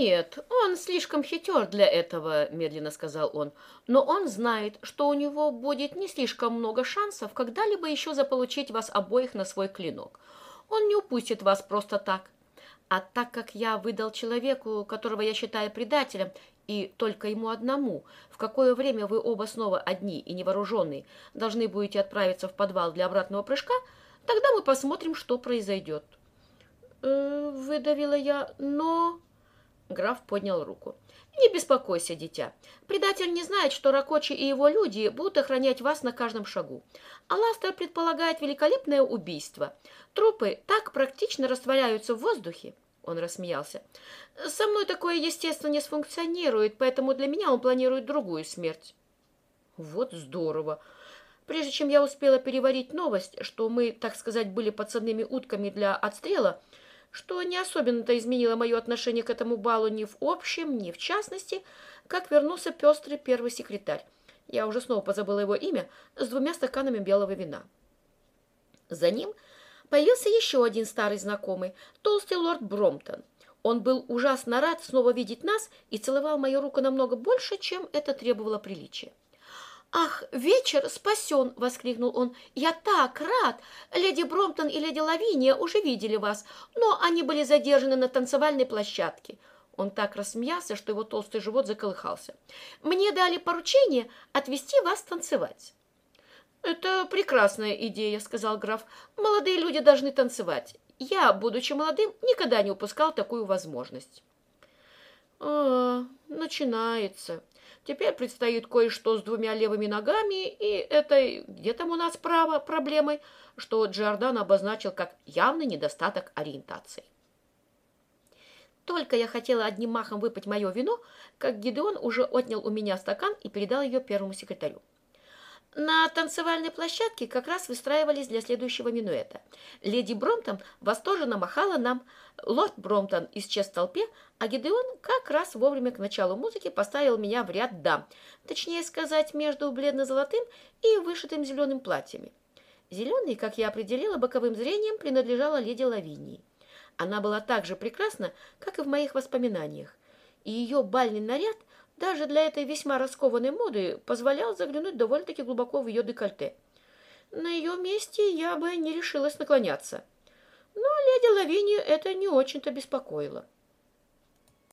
«Нет, он слишком хитер для этого», — медленно сказал он. «Но он знает, что у него будет не слишком много шансов когда-либо еще заполучить вас обоих на свой клинок. Он не упустит вас просто так. А так как я выдал человеку, которого я считаю предателем, и только ему одному, в какое время вы оба снова одни и невооруженные должны будете отправиться в подвал для обратного прыжка, тогда мы посмотрим, что произойдет». «Э, «Выдавила я, но...» Граф поднял руку. «Не беспокойся, дитя. Предатель не знает, что Ракочи и его люди будут охранять вас на каждом шагу. Аластер предполагает великолепное убийство. Трупы так практично растворяются в воздухе». Он рассмеялся. «Со мной такое, естественно, не сфункционирует, поэтому для меня он планирует другую смерть». «Вот здорово!» Прежде чем я успела переварить новость, что мы, так сказать, были подсадными утками для отстрела, что не особенно-то изменило мое отношение к этому балу ни в общем, ни в частности, как вернулся пестрый первый секретарь. Я уже снова позабыла его имя, с двумя стаканами белого вина. За ним появился еще один старый знакомый, толстый лорд Бромтон. Он был ужасно рад снова видеть нас и целовал мою руку намного больше, чем это требовало приличия. «Ах, вечер спасен!» — воскликнул он. «Я так рад! Леди Бромптон и леди Лавиния уже видели вас, но они были задержаны на танцевальной площадке». Он так рассмеялся, что его толстый живот заколыхался. «Мне дали поручение отвезти вас танцевать». «Это прекрасная идея», — сказал граф. «Молодые люди должны танцевать. Я, будучи молодым, никогда не упускал такую возможность». «А, начинается», Теперь предстоит кое-что с двумя левыми ногами и этой, где там у нас право, проблемой, что Джордан обозначил как явный недостаток ориентации. Только я хотела одним махом выпить мое вино, как Гидеон уже отнял у меня стакан и передал ее первому секретарю. На танцевальной площадке как раз выстраивались для следующего минуэта. Леди Бромтон восторженно махала нам. Лорд Бромтон исчез в толпе, а Гидеон как раз вовремя к началу музыки поставил меня в ряд дам, точнее сказать, между бледно-золотым и вышитым зеленым платьями. Зеленый, как я определила боковым зрением, принадлежала леди Лавинии. Она была так же прекрасна, как и в моих воспоминаниях, и ее бальный наряд – даже для этой весьма раскованной моды позволял заглянуть довольно-таки глубоко в ее декольте. На ее месте я бы не решилась наклоняться. Но леди Лавинию это не очень-то беспокоило.